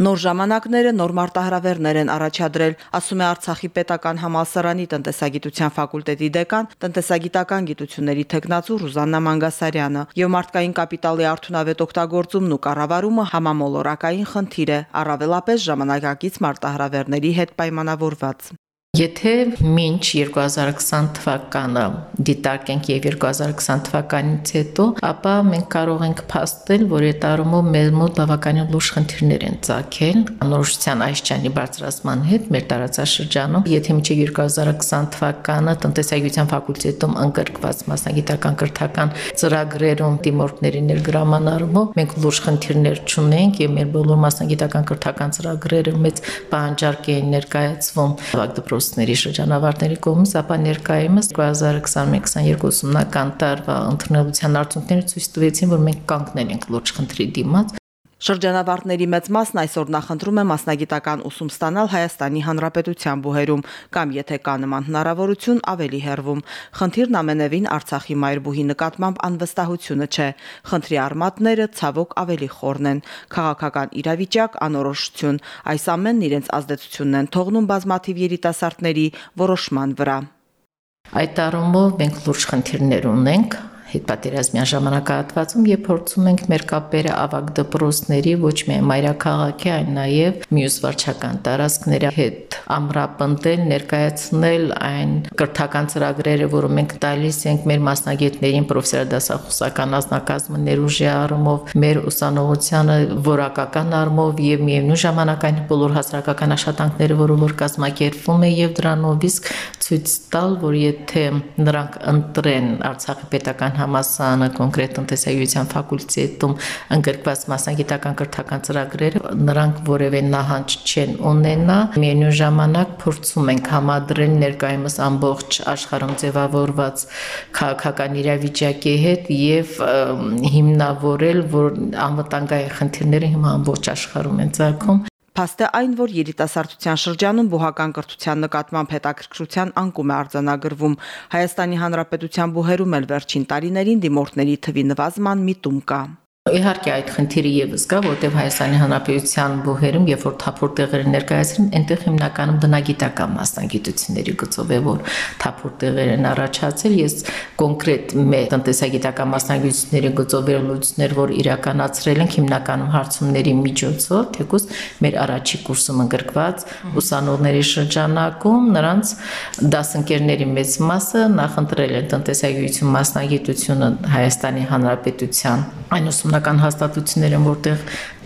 Նոր ժամանակները նոր մարտահրավերներ են առաջադրել, ասում է Արցախի պետական համալսարանի տնտեսագիտության ֆակուլտետի դեկան, տնտեսագիտական գիտությունների թեկնածու Ռուզաննա Մանգասարյանը։ Եվ մարդկային կապիտալի արդյունավետ օգտագործումն ու կառավարումը համամոլորակային խնդիր է, առավելապես ժամանակակից մարտահրավերների հետ պայմանավորված։ Եթե մինչ 2020 թվականը դիտարկենք եւ 2020 թվականից հետո, ապա մենք կարող ենք փաստել, որ այդ առումով մեր մոտ բավականին լուրջ խնդիրներ են ցակել անորոշության այսչանի բարձրացման հետ մեր տարածաշրջանում։ Եթե մինչ 2020 թվականը տնտեսագիտության ֆակուլտետում ընկրկված մասնագիտական կրթական ծրագրերում դիմորդների ներգրաման առումով մենք լուրջ խնդիրներ չունենք եւ մեր բոլոր մասնագիտական կրթական ծրագրերը մեծ պահանջարկ են ներկայացվում դպրոցների շրջանավարտների կողմից, ապա ներկայումս 2021-22 ուսումնական տարվա ընդունելության արդյունքները ցույց տվեցին, որ մենք կանգնել ենք լուրջ խնդրի դիմաց Շրջանավարտների մեծ մասն այսօր նախընտրում է մասնագիտական ուսում ստանալ Հայաստանի Հանրապետության բուհերում կամ եթե կա նման հնարավորություն ավելի հեռվում։ Խնդիրն ամենևին Արցախի մայրբուհի նկատմամբ անվստահությունը չէ։ Խնդրի արմատները ցավոք ավելի խորն են։ Քաղաքական իրավիճակ, անորոշություն, այս ամենն իրենց ազդեցությունն են թողնում բազմաթիվ երիտասարդների որոշման վրա։ Այդ առումով մենք լուրջ խնդիրներ ունենք հետպատերազմյան ժամանակահատվածում, երբ փորձում ենք մեր կապերը ավագ դպրոցների ոչ միայն մայրաքաղաքի, այլ նաև մյուս վարչական տարածքների հետ ամրապնդել, ներկայացնել այն կրթական ծրագրերը, որը մենք տալիս ենք մեր մասնագետներին պրոֆեսիոնալ դասախոսական ազնագազմը ներուժի առումով, մեր ուսանողությանը որակական առումով եւ միևնույն ժամանակ այն բոլոր հասարակական աշխատանքները, որը որ կազմակերպվում է եւ դրանով իսկ ցույց տալ, որ եթե նրանք ընտրեն Արցախի պետական համասարանը կոնկրետ տնտեսագիտության ֆակուլտետում ընդգրկված մասնագիտական կրթական ծրագրերը նրանք որևէ նահանջ չեն ունենա միևնույն ժամանակ փորձում ենք համադրել ներկայումս ամբողջ աշխարհում ձևավորված քաղաքական իրավիճակի հետ եւ հիմնավորել որ անվտանգային խնդիրները հիմա ամբողջ աշխարհում են ցակում Փաստ է այն, որ երիտասարդության շրջանում բուհական կրթության նկատմամբ հետաքրքրության անկում է արձանագրվում։ Հայաստանի Հանրապետության բուհերում էլ վերջին տարիներին դիմորդների թվի նվազման միտում կա։ Իհարկե այդ խնդիրը եւս կա, որտեղ Հայաստանի Հանրապետության բուհերում, երբ որ թափոր տեղերը ներկայացրին, այնտեղ հիմնականում բնագիտական մասնագիտությունների գծով է, որ թափոր տեղեր են առաջացել։ Ես կոնկրետ մեր տնտեսագիտական մասնագիտությունների գծով վերլուծություններ, որ իրականացրել ենք հիմնականում հարցումների միջոցով, թեկուզ մեր առաջի կուրսում ընդգրկված ուսանողների շրջանակում նրանց դասընկերների մեծ մասը նախընտրել են տնտեսագիտություն մասնագիտությունը Հայաստանի Հանրապետության այն ուսումնական ուսումնական հաստատություններ են, որտեղ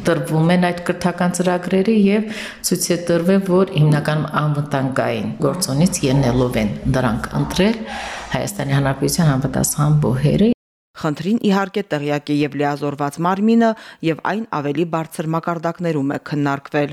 տրվում են այդ կրթական ծրագրերը եւ ցույց է տրվել, որ հիմնականում անվտանգային գործոնից ելնելով են դրանք ընտրել Հայաստանի Հանրապետության համապատասխան բոհերը Խնդրին իհարկե տեղյակ է եւ լիազորված մարմինը եւ այն ավելի բարձր մակարդակներում է քննարկվել։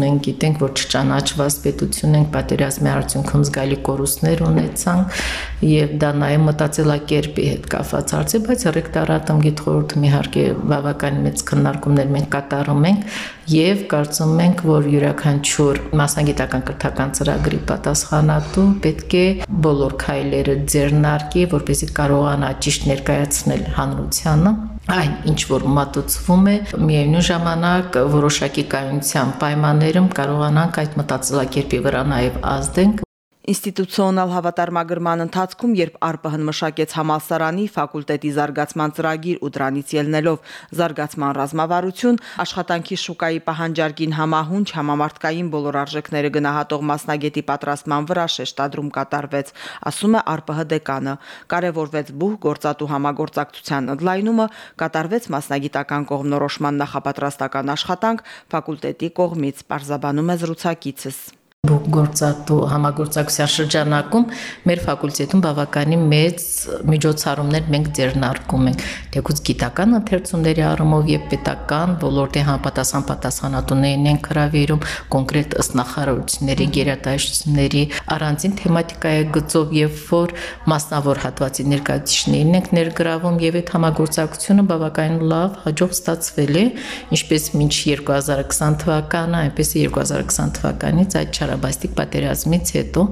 Մենք գիտենք, որ չճանաչված պետություն ենք, պատերազմի արդյունքում զգալի կորուստներ ունեցանք եւ դա նաեւ մտածելակերպի հետ կապված հարց է, բայց ռեկտորատում գիտխորհուրդում իհարկե բավականին մեծ քննարկումներ մենք կատարում ենք եւ կարծում ենք, որ յուրաքանչյուր մասնագիտական կրթական ծրագրի պատասխանատու պետք է բոլոր քայլերը ձեռնարկի, որպեսզի կարողանա ճիշտ ներկայացնել հանրությանը այն ինչ որ մատուցվում է միևնույն ժամանակ որոշակի կայունության պայմաններում կարողանանք այդ մտածելակերպի վրա նաև ազդենք Ինստիտուցիոնալ հավատարմագրման ընթացքում, երբ ԱՌՊՀ-ն մշակեց համալսարանի ֆակուլտետի զարգացման ծրագիր ու դրանից ելնելով զարգացման ռազմավարություն, աշխատանքի շուկայի պահանջարկին համահունչ համամարտկային բոլոր արժեքները գնահատող մասնագետի պատրաստման վրա շեշտադրում կատարվեց, ասում է ԱՌՊՀ դեկանը։ Կարևորվեց բուհ գործատու համագործակցության ընդլայնումը, կատարվեց մասնագիտական կողմնորոշման նախապատրաստական աշխատանք ֆակուլտետի կողմից, պարզաբանում է զրուցակիցս գործատու համագործակցության շրջանակում մեր ֆակուլտետում բավականին մեծ միջոցառումներ մենք ձեռնարկում ենք. Թեկուզ գիտական ընթերցումների առումով եւ պետական ոլորտի համապատասխան պատասխանատուներին են հրավիրում կոնկրետ ըստ նախարարությունների գերատեսչությունների առանձին թեմատիկայի գծով եւ որ մասնավոր հատվածի ներկայացուցիչներին ենք ներգրավում եւ այդ համագործակցությունը բավականին լավ հաջող ստացվել է ինչպես մինչ 2020 թվականը այնպես 2020 թվականից այդ Ղարաբաստիկ պատերազմից հետո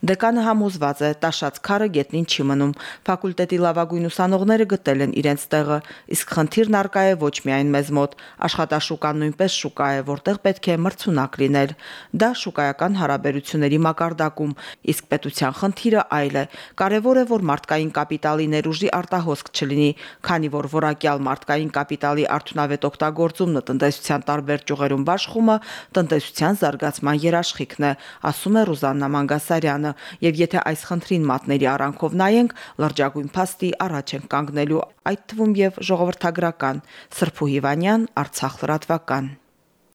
Դեկանը համոզված է, տաշած քարը գետնին չի մնում։ Ֆակուլտետի լավագույն ուսանողները գտել են իրենց տեղը, իսկ խնդիրն արկա է ոչ միայն մեզ մոտ։ Աշխատաշուկան նույնպես շուկա է, որտեղ պետք է մրցունակ լինել։ Դա շուկայական հարաբերությունների մակարդակում, իսկ պետության խնդիրը այլ է։ Կարևոր է, որ մարդկային կապիտալի ներուժի արտահոսք չլինի, քանի որ որակյալ մարդկային կապիտալի արդյունավետ օգտագործումն տնտեսության տարբեր ճյուղերում բաշխումը տնտեսության զարգացման երաշխիքն է, ասում է Ռուզաննա Մանգասարյանը, եւ եթե այս խնդրին մատների արանքով նայենք, լրջագույն փաստի առաջ են կանգնելու, այդ թվում եւ ժողովրդագրական Սրփու Հիվանյան, Արցախ լրատվական։